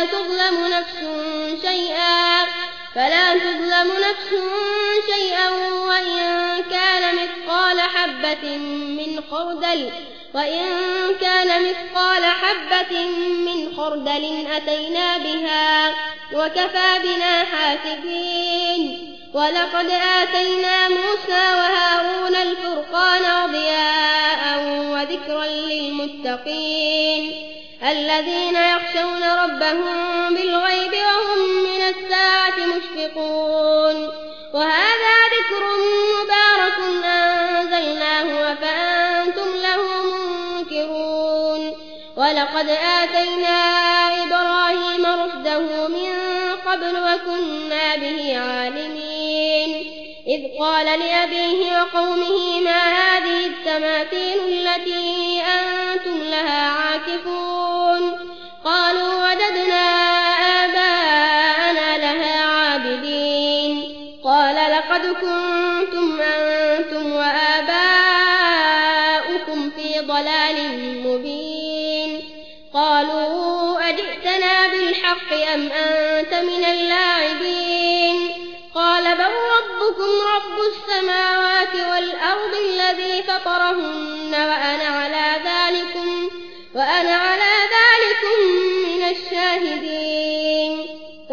فلا تظلم نفس شيئا فلا تظلم نفس شيئا وإن كان مثقال حبة من خردل وإن كان مثقال حبة من خردل أتينا بها وكفى بنا حاسبين. ولقد آتينا موسى وهارون الفرقان وضياء وذكرا للمتقين. الذين يخشون ربهم بالغيب وهم من الساعة مشفقون. وهذا ذكر مبارك أنزلناه وفأنتم له منكرون. ولقد آتينا إبراهيم رشده من قبل وكنا به عالمين. إذ قال لأبيه وقومه ما هذه التماثيل التي لقد كنتم أنتم وآباؤكم في ضلال مبين. قالوا أجئتنا بالحق أم أنت من اللاعبين؟ قال بل ربكم رب السماوات والأرض الذي فطرهن